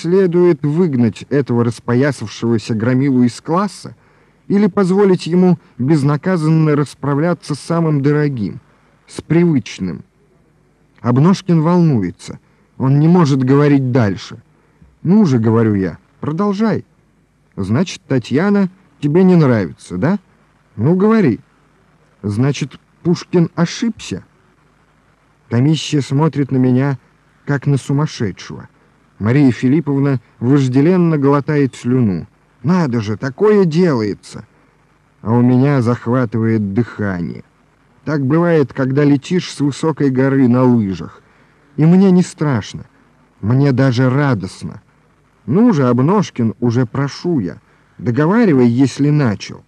следует выгнать этого распоясавшегося громилу из класса или позволить ему безнаказанно расправляться с самым дорогим, с привычным. Обножкин волнуется. Он не может говорить дальше. «Ну же», — говорю я, — «продолжай». «Значит, Татьяна тебе не нравится, да? Ну, говори». «Значит, Пушкин ошибся?» Комиссия смотрит на меня, как на сумасшедшего. Мария Филипповна вожделенно глотает слюну. «Надо же, такое делается!» А у меня захватывает дыхание. Так бывает, когда летишь с высокой горы на лыжах. И мне не страшно, мне даже радостно. Ну же, Обножкин, уже прошу я, договаривай, если начал.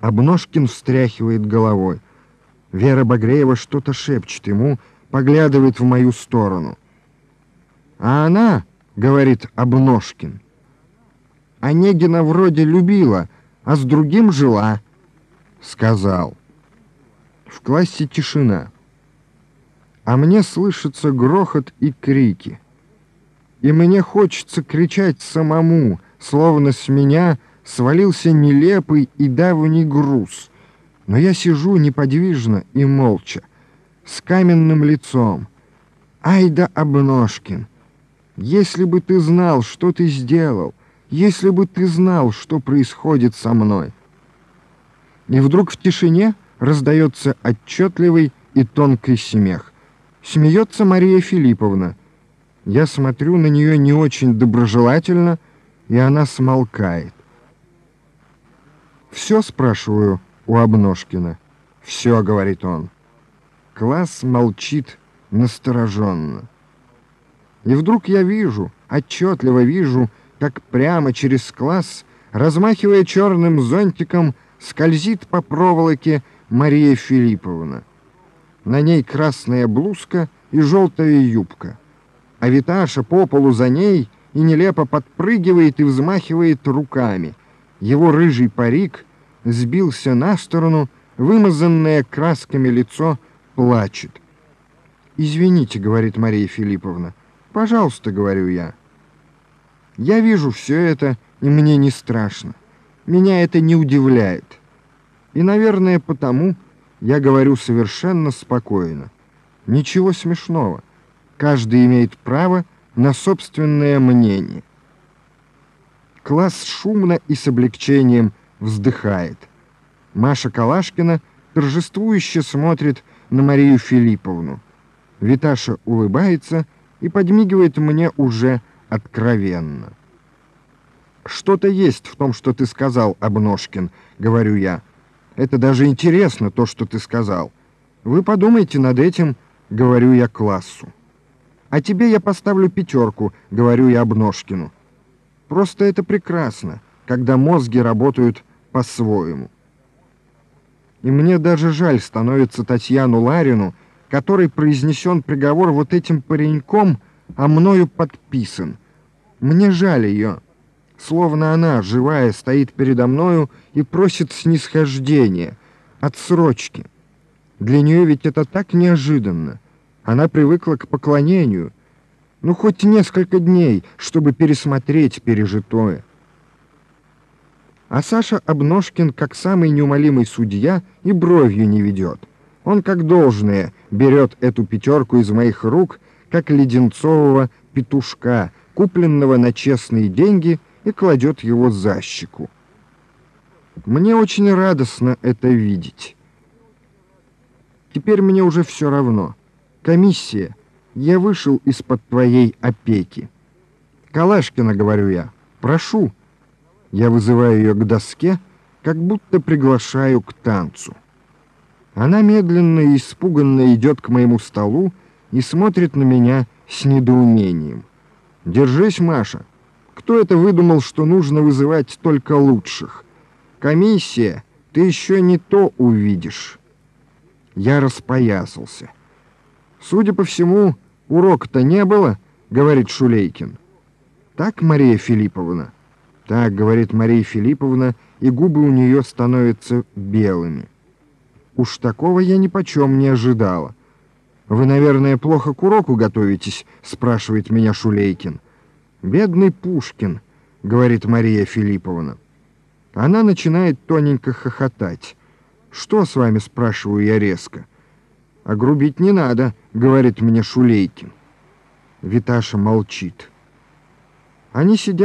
Обножкин встряхивает головой. Вера Багреева что-то шепчет ему, поглядывает в мою сторону. А она, говорит Обножкин, Онегина вроде любила, а с другим жила, сказал. В классе тишина, а мне слышится грохот и крики. И мне хочется кричать самому, словно с меня свалился нелепый и давний груз — но я сижу неподвижно и молча, с каменным лицом. Айда Обножкин, если бы ты знал, что ты сделал, если бы ты знал, что происходит со мной. И вдруг в тишине раздается отчетливый и тонкий смех. Смеется Мария Филипповна. Я смотрю на нее не очень доброжелательно, и она смолкает. «Все?» — спрашиваю у Обножкина. «Все», — говорит он. Класс молчит настороженно. И вдруг я вижу, отчетливо вижу, как прямо через класс, размахивая черным зонтиком, скользит по проволоке Мария Филипповна. На ней красная блузка и желтая юбка. А Виташа по полу за ней и нелепо подпрыгивает и взмахивает руками. Его рыжий парик — сбился на сторону, вымазанное красками лицо плачет. «Извините», — говорит Мария Филипповна. «Пожалуйста», — говорю я. Я вижу все это, и мне не страшно. Меня это не удивляет. И, наверное, потому я говорю совершенно спокойно. Ничего смешного. Каждый имеет право на собственное мнение. Класс шумно и с облегчением вздыхает. Маша Калашкина торжествующе смотрит на Марию Филипповну. Виташа улыбается и подмигивает мне уже откровенно. «Что-то есть в том, что ты сказал, Обножкин», — говорю я. «Это даже интересно, то, что ты сказал. Вы подумайте над этим», — говорю я классу. «А тебе я поставлю пятерку», — говорю я Обножкину. «Просто это прекрасно, когда мозги работают по-своему. И мне даже жаль становится Татьяну Ларину, который произнесен приговор вот этим пареньком, а мною подписан. Мне жаль ее, словно она, живая, стоит передо мною и просит снисхождения, отсрочки. Для нее ведь это так неожиданно. Она привыкла к поклонению. Ну, хоть несколько дней, чтобы пересмотреть пережитое. А Саша Обножкин, как самый неумолимый судья, и бровью не ведет. Он, как должное, берет эту пятерку из моих рук, как леденцового петушка, купленного на честные деньги, и кладет его за щеку. Мне очень радостно это видеть. Теперь мне уже все равно. Комиссия, я вышел из-под твоей опеки. Калашкина, говорю я, прошу, я вызываю ее к доске, как будто приглашаю к танцу. Она медленно и испуганно идет к моему столу и смотрит на меня с недоумением. «Держись, Маша. Кто это выдумал, что нужно вызывать только лучших? Комиссия, ты еще не то увидишь». Я распоясался. «Судя по всему, урока-то не было», — говорит Шулейкин. «Так, Мария Филипповна?» Так, говорит Мария Филипповна, и губы у нее становятся белыми. Уж такого я ни почем не ожидала. «Вы, наверное, плохо к уроку готовитесь?» — спрашивает меня Шулейкин. «Бедный Пушкин», — говорит Мария Филипповна. Она начинает тоненько хохотать. «Что с вами?» — спрашиваю я резко. «А грубить не надо», — говорит мне Шулейкин. Виташа молчит. Они сидят